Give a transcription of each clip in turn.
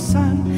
honsin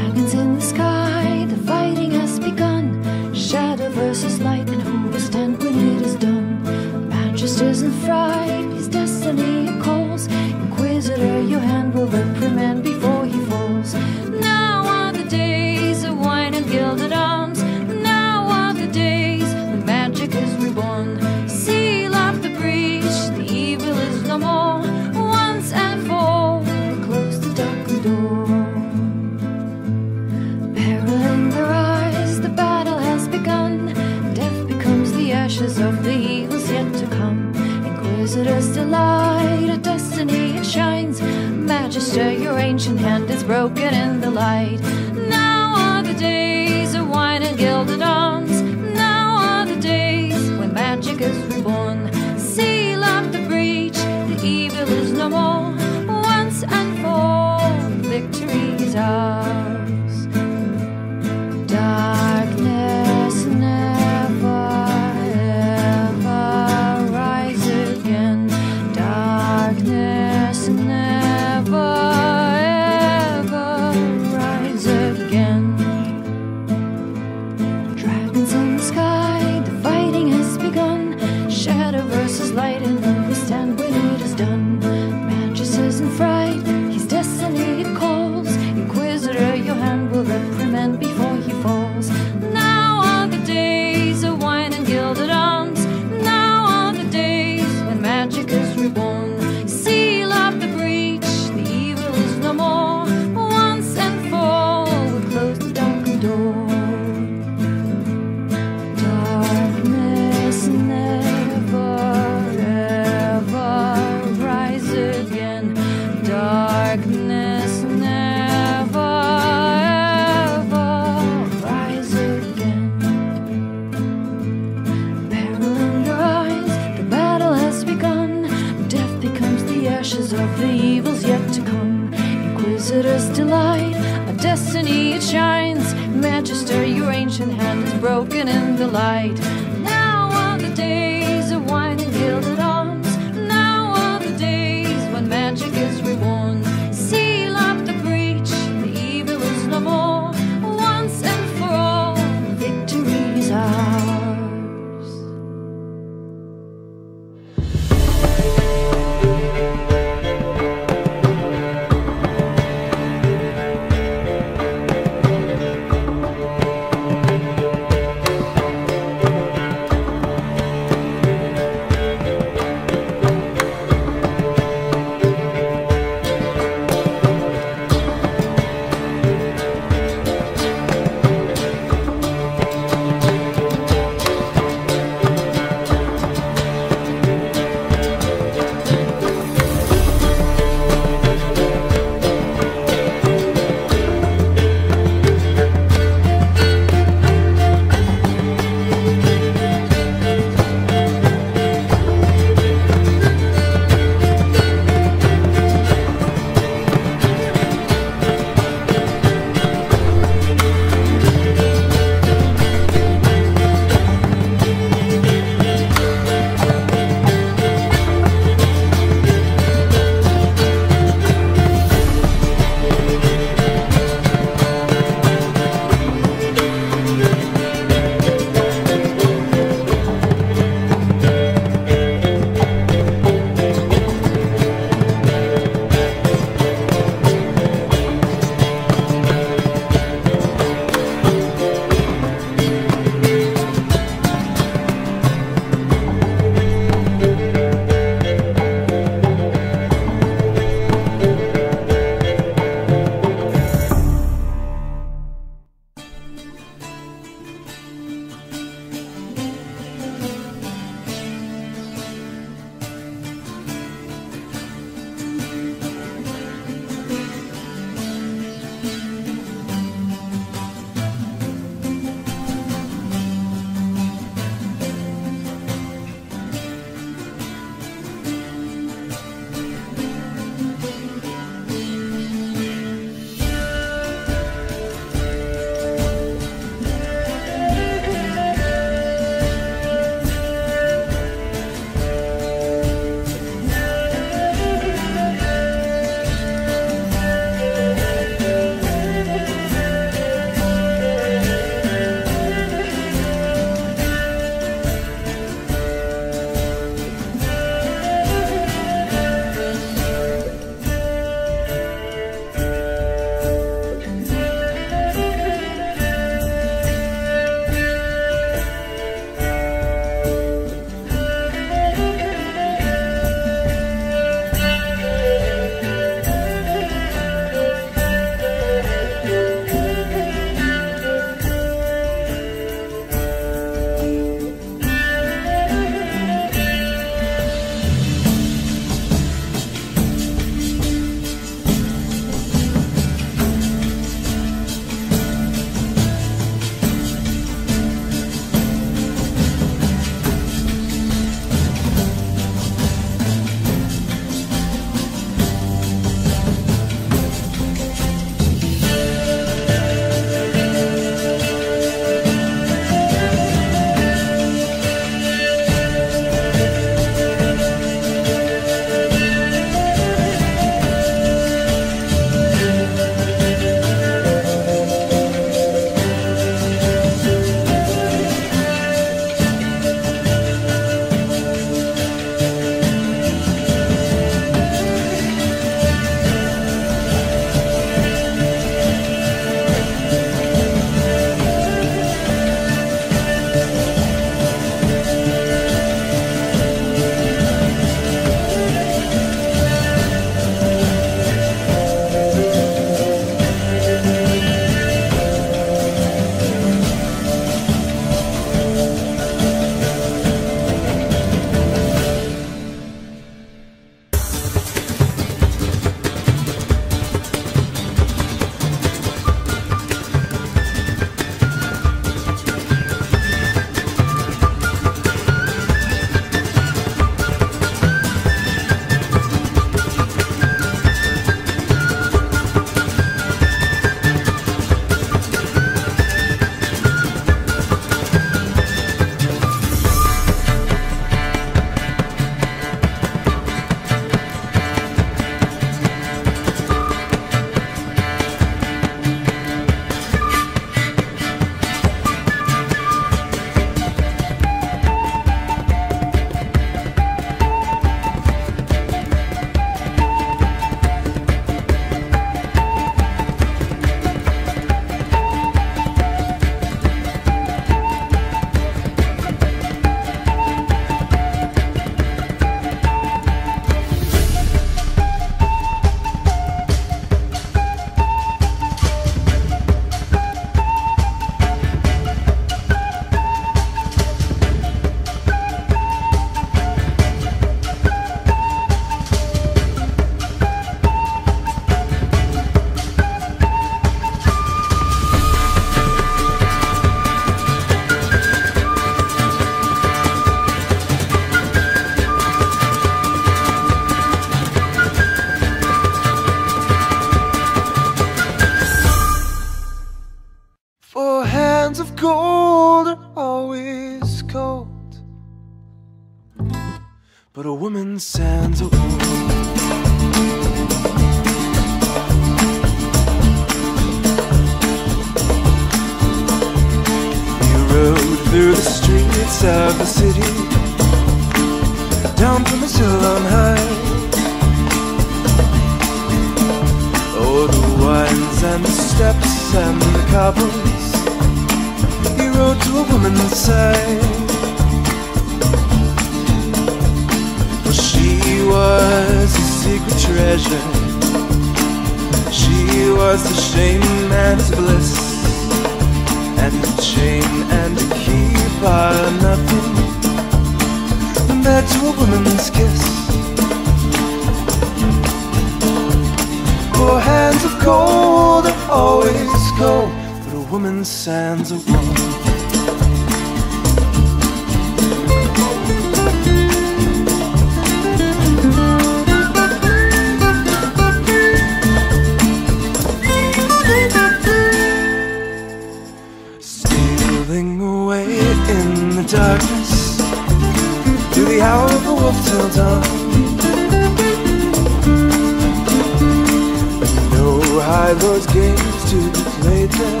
those games to play played there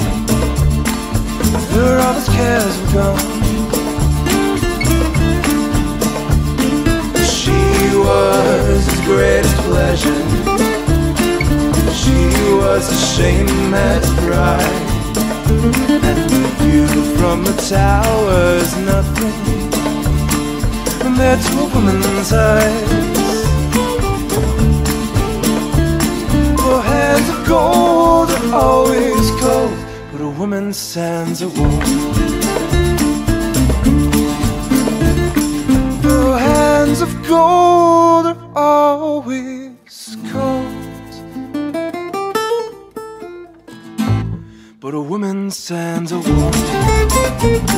Where all his cares were gone. She was his greatest pleasure. She was his shame and his pride. The view from the tower's nothing. Compared to a woman's eyes gold are always cold, but a woman sends a war. The hands of gold are always cold, but a woman sends a war.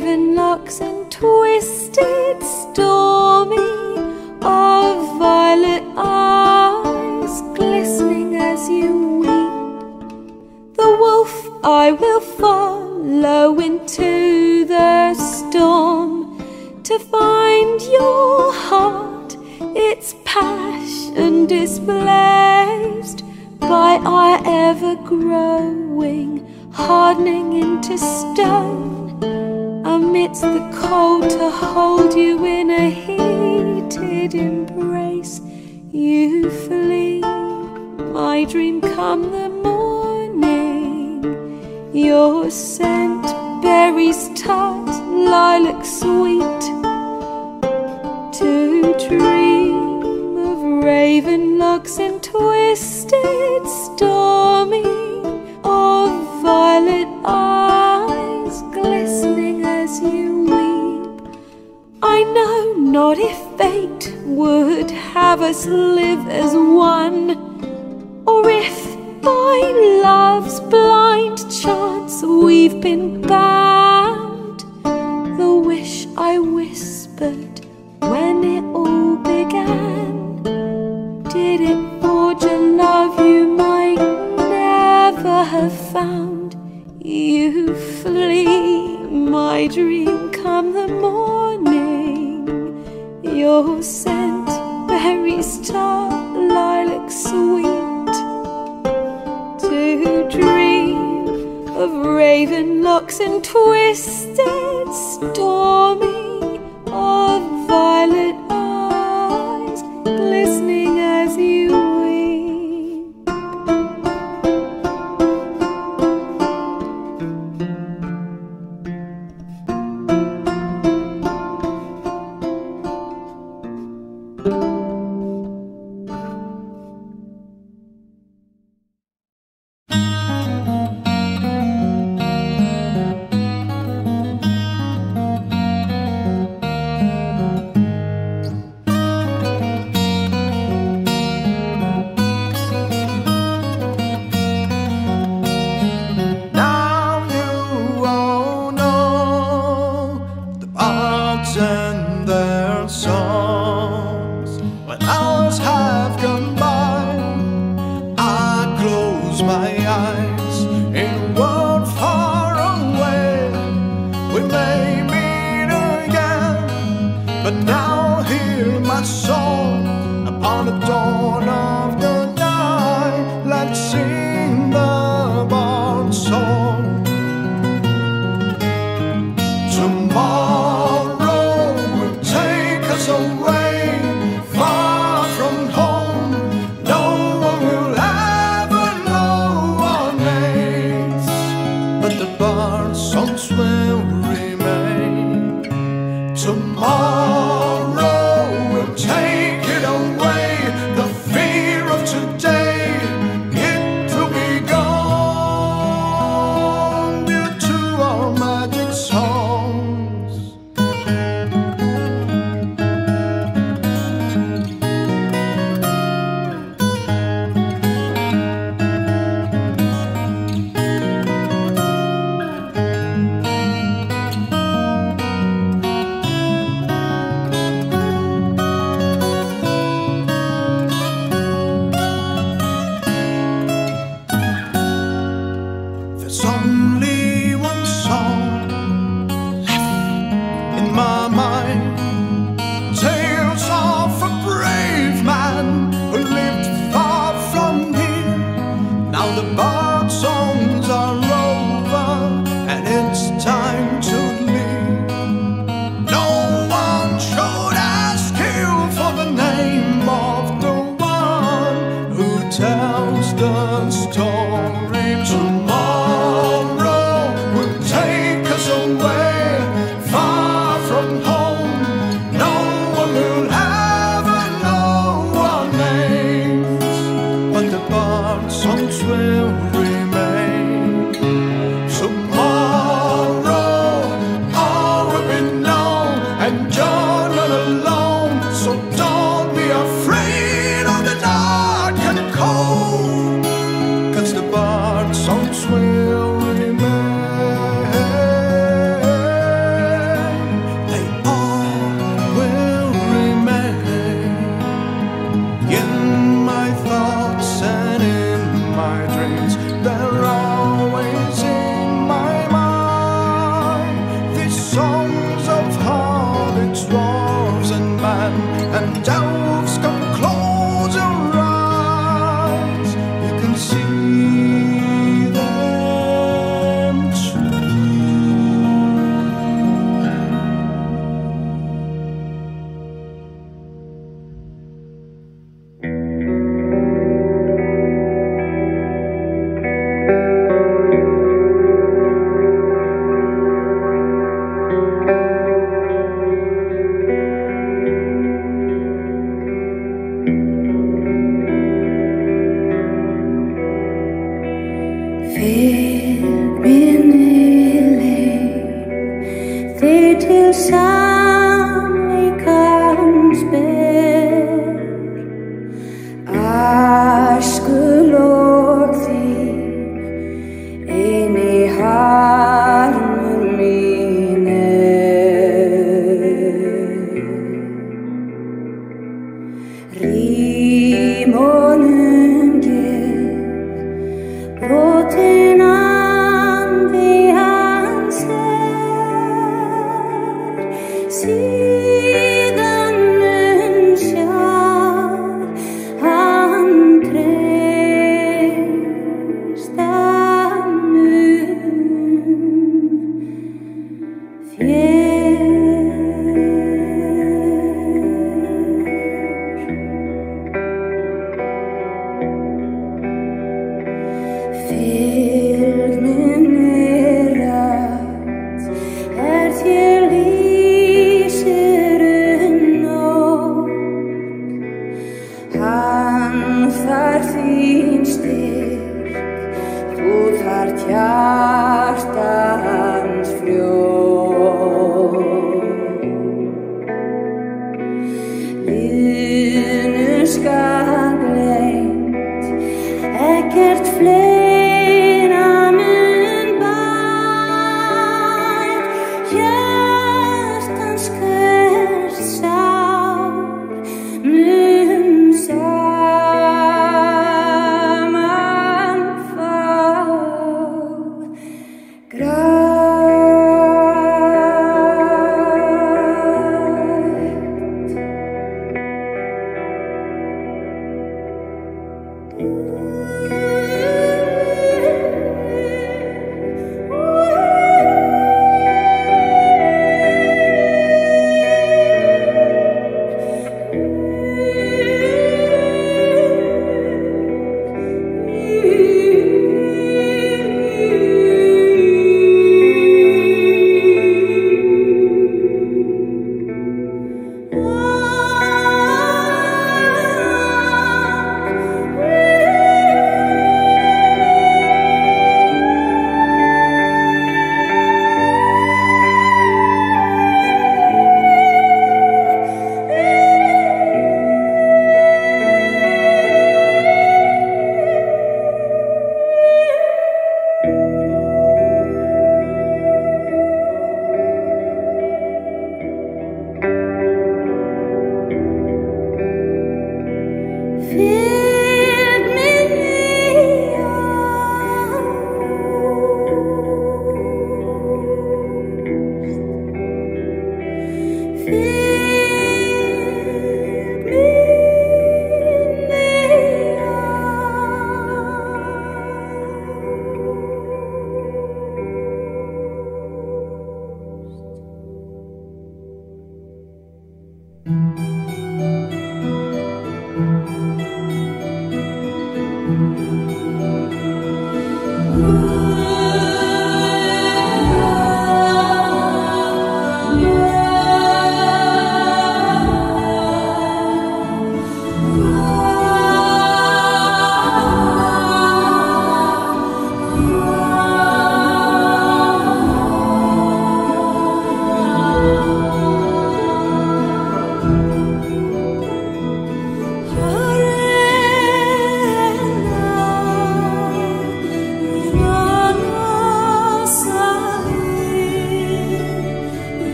raven locks and twisted stormy of violet eyes glistening as you weep. The wolf I will follow into the storm to find your heart, its passion displaced by our ever growing, hardening into stone. It's the cold to hold you in a heated embrace. You flee, my dream come the morning. Your scent, berries tart, lilac sweet. To dream of raven locks and twisted stormy, of violet eyes. Not if fate would have us live as one. Or if by love's blind chance we've been bound.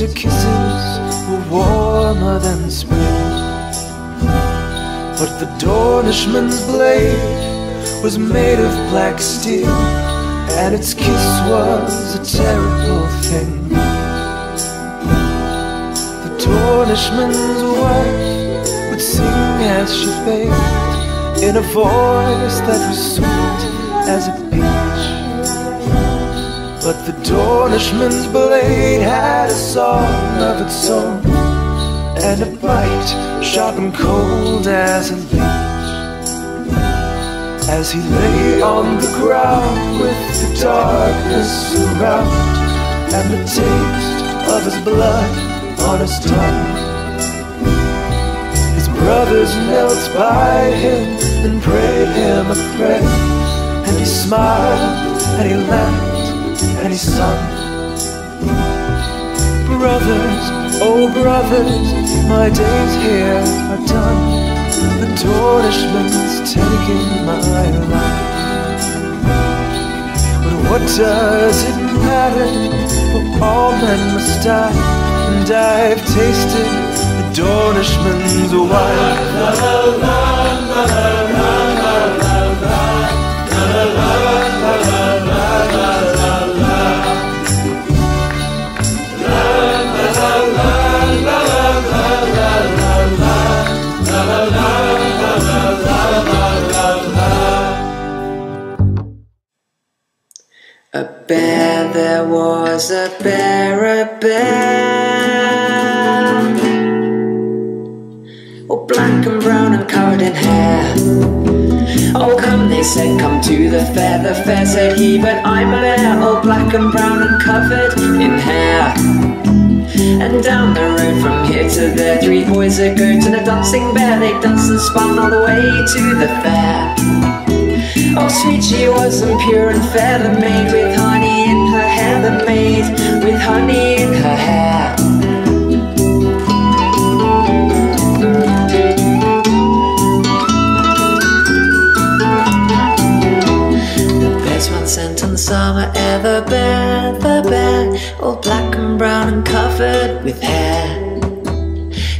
Her kisses were warmer than spring. But the Dornishman's blade was made of black steel, and its kiss was a terrible thing. The Dornishman's wife would sing as she bathed in a voice that was sweet as a peach. But the Dornishman's blade had a song of its own and a bite sharp and cold as a leech. As he lay on the ground with the darkness around and the taste of his blood on his tongue. His brothers knelt by him and prayed him a prayer, and he smiled and he laughed and he sung. Brothers, oh brothers, my days here are done. The Dornishman's taking my life. But what does it matter? For all men must die, and I've tasted the Dornishman's wife. A was a bear, a bear. All black and brown and covered in hair. Oh, come, they said, come to the fair. The fair said he, but I'm a bear, all black and brown and covered in hair. And down the road from here to there, three boys are going to the dancing bear. They danced and spun all the way to the fair. Oh, sweet she was and pure and fair, the maid with the maid with honey in her hair. The bear's one scent on the summer the bear, the bear, all black and brown and covered with hair.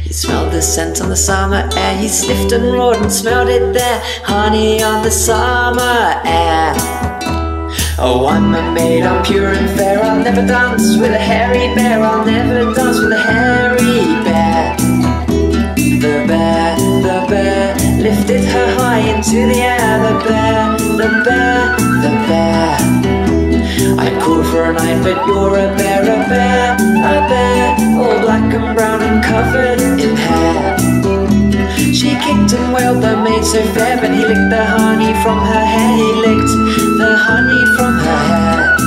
He smelled the scent on the summer air. He sniffed and roared and smelled it there. Honey on the summer air. Oh, I'm a maid, I'm pure and fair. I'll never dance with a hairy bear. I'll never dance with a hairy bear. The bear, the bear lifted her high into the air. The bear, the bear, the bear. I called for a knight, but you're a bear, a bear, a bear, all black and brown and covered in hair. She kicked and wailed, the maid so fair, but he licked the honey from her hair. He licked the honey from her hair.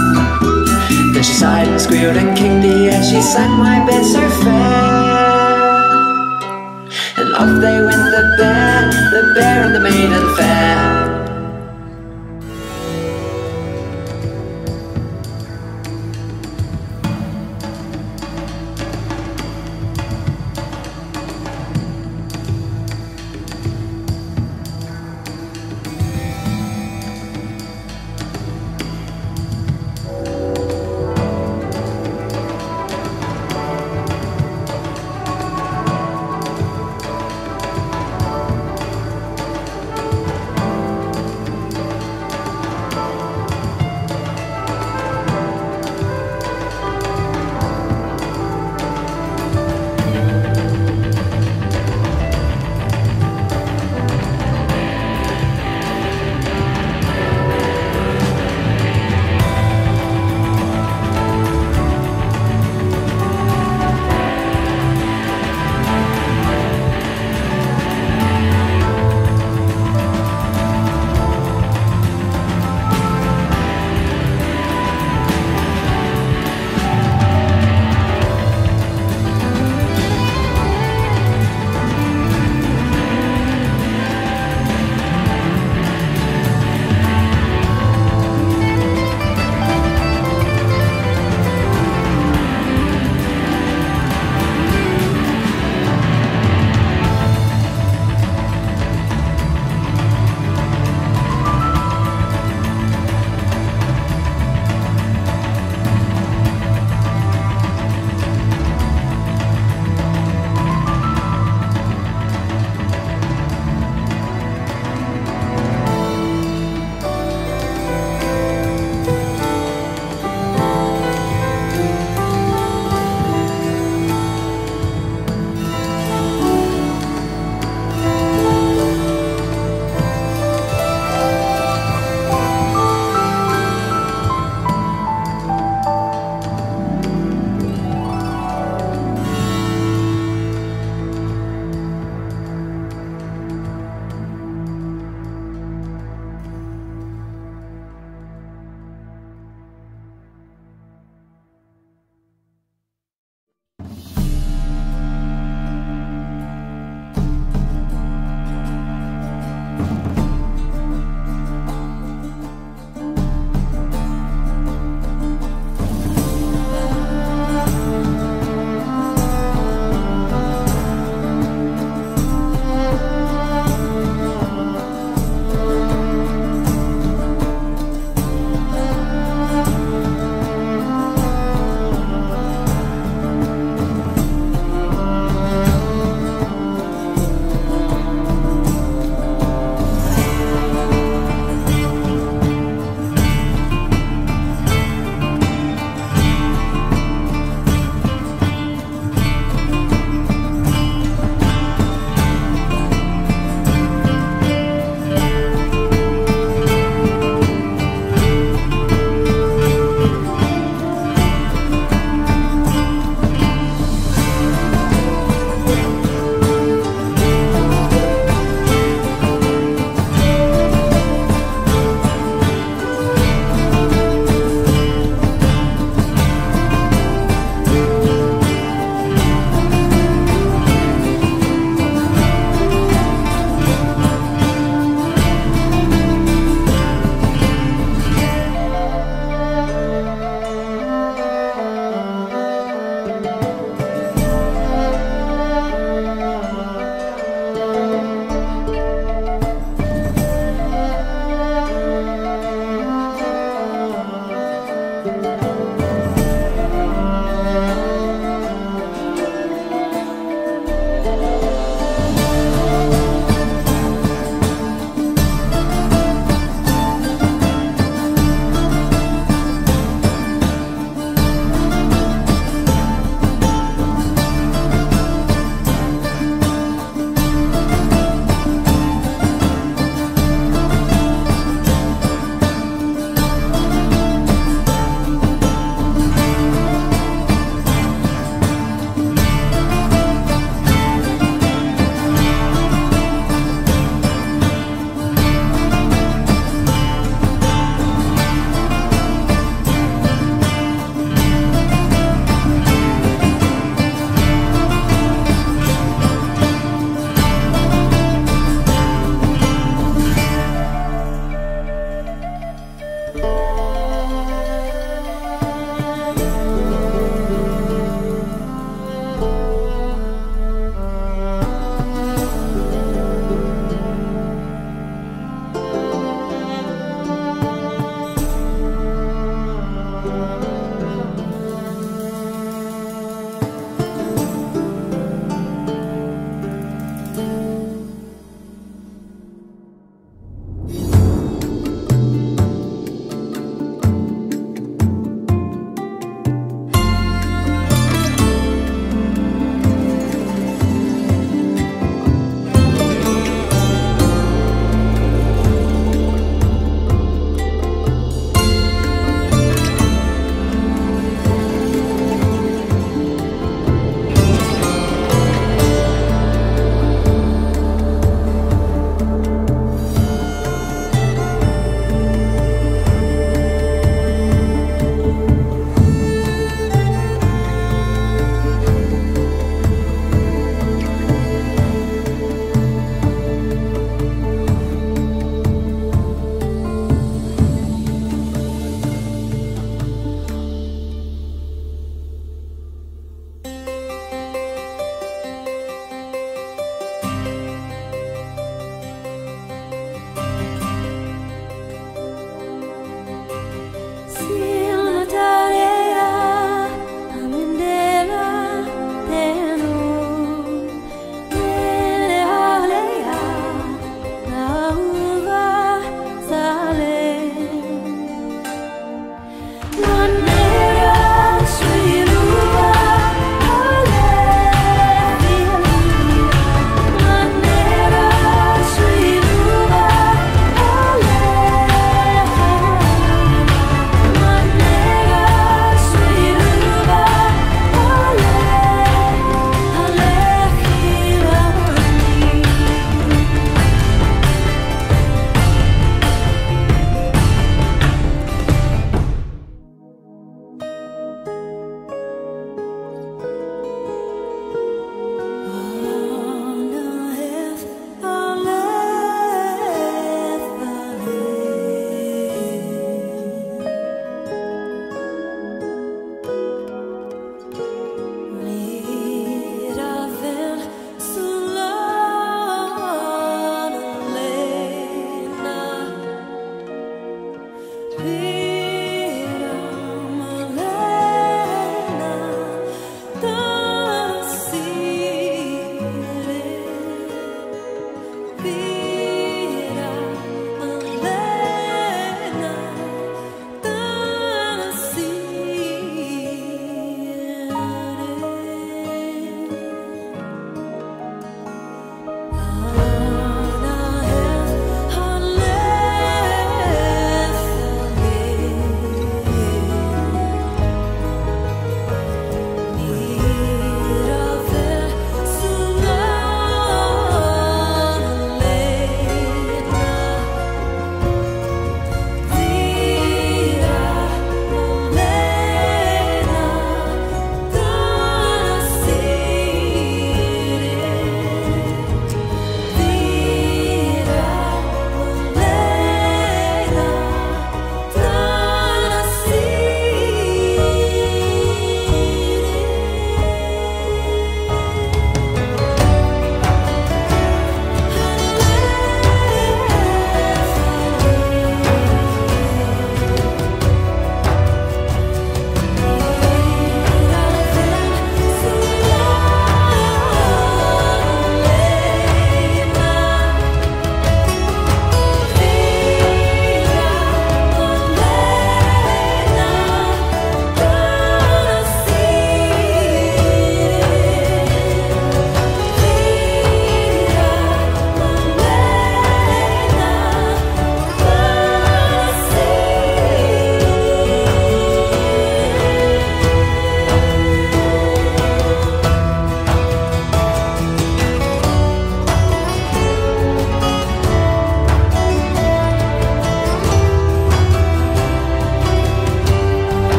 Then she sighed and squealed and kicked the air. She sang my bed so fair. And off they went the bear, the bear and the maiden fair.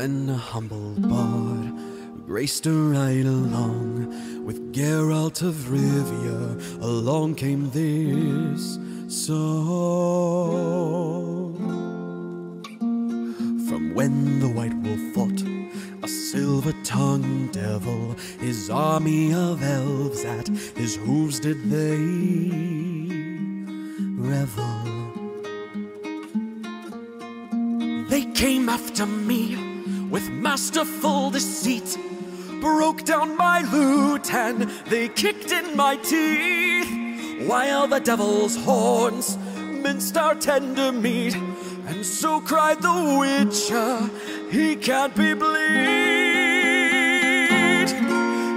When a humble bard graced a ride along with Geralt of Rivia, along came this song. From when the White Wolf fought a silver-tongued devil, his army of elves at his hooves did they revel. They came after me with masterful deceit, broke down my lute and they kicked in my teeth, while the devil's horns minced our tender meat, and so cried the witcher, he can't be bleed.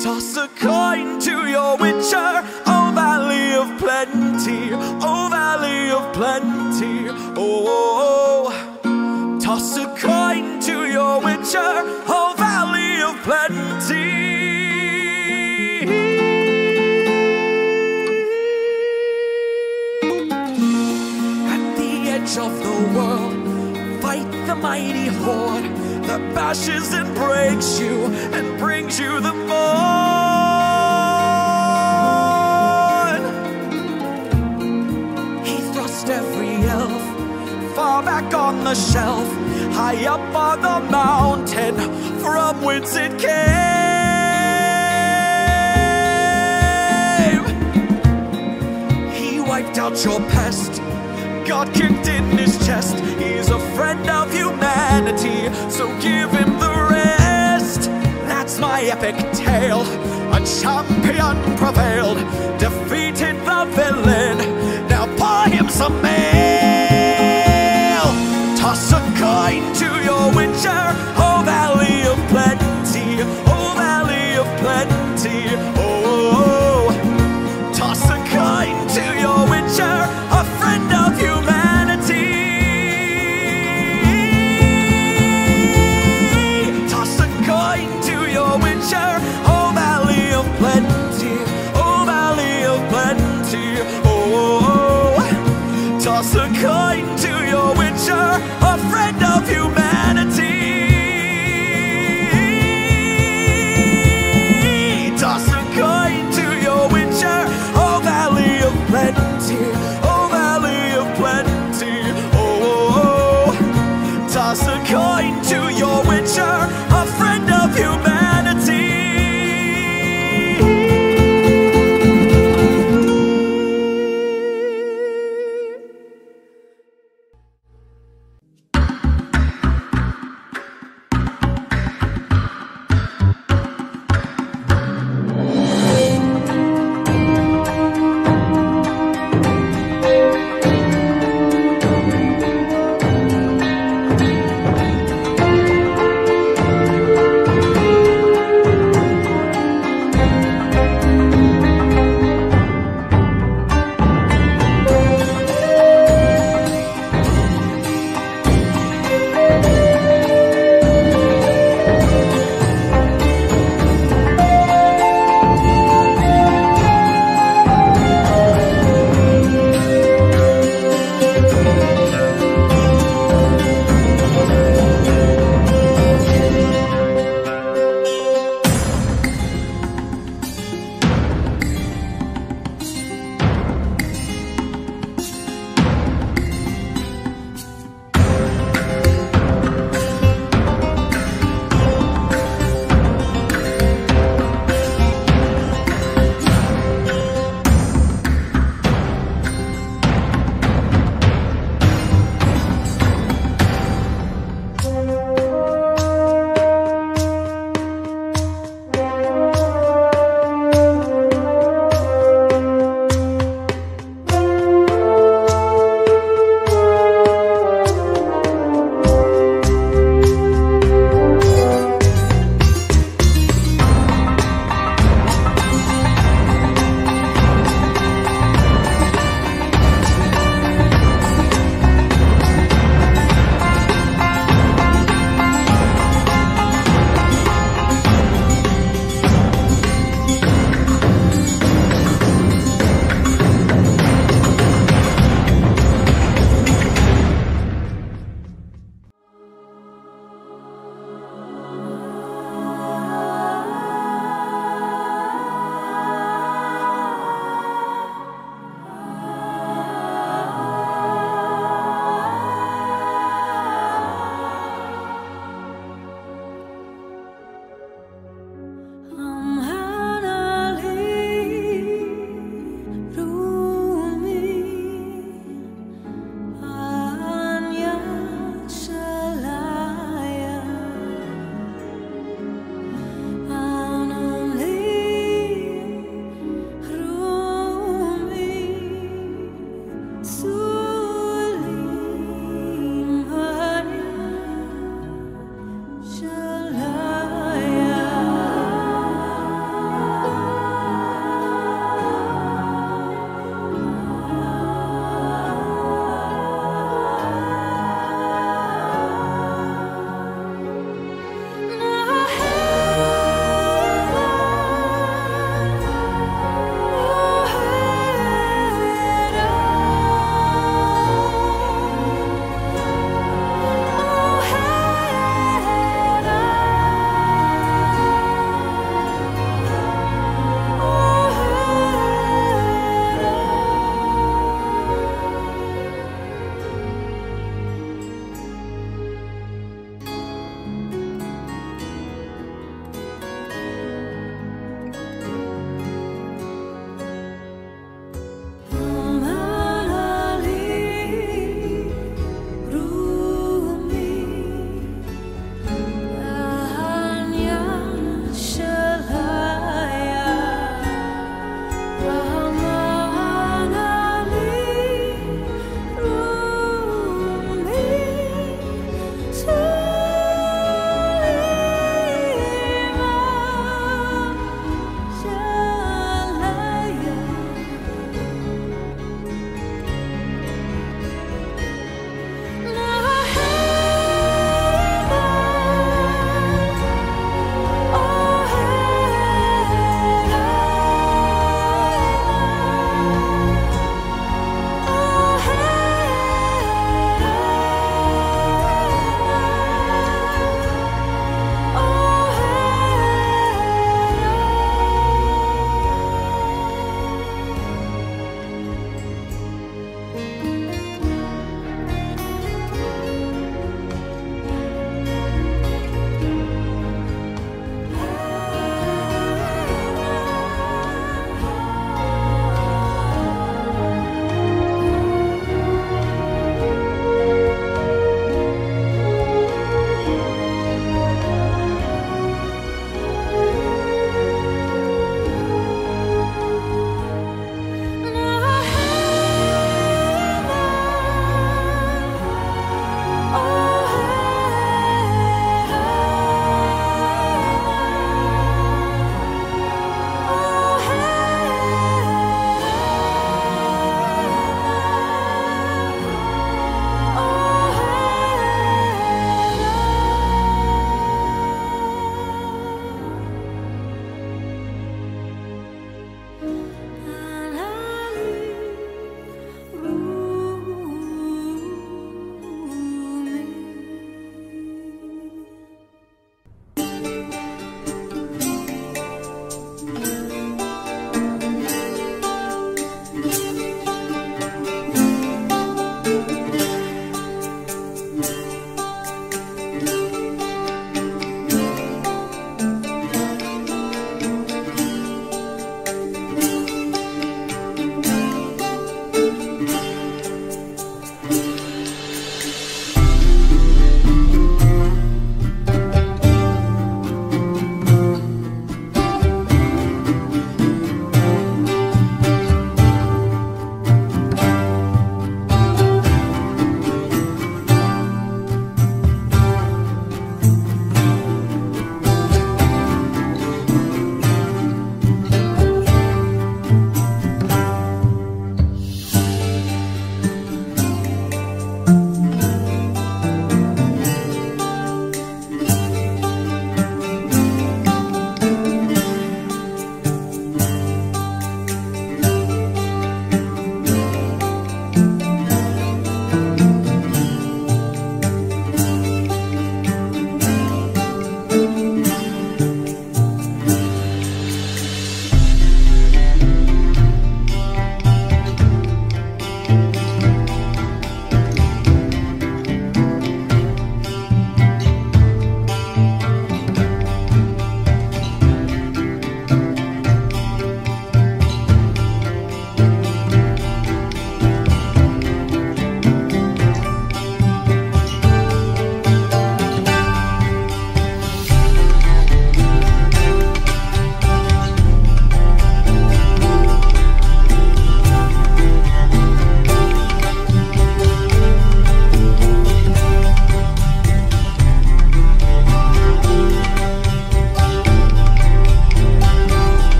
Toss a coin to your witcher, oh valley of plenty, oh valley of plenty, oh. oh, oh. oh. Toss a coin your witcher, oh valley of plenty. At the edge of the world, fight the mighty horde that bashes and breaks you and brings you the morn. He thrust every elf far back on the shelf, high up on the mountain from whence it came. He wiped out your pest, got kicked in his chest. He's a friend of humanity, so give him the rest. That's my epic tale. A champion prevailed, defeated the villain. Now pour him some ale. Toss a coin to your witcher, oh valley of plenty,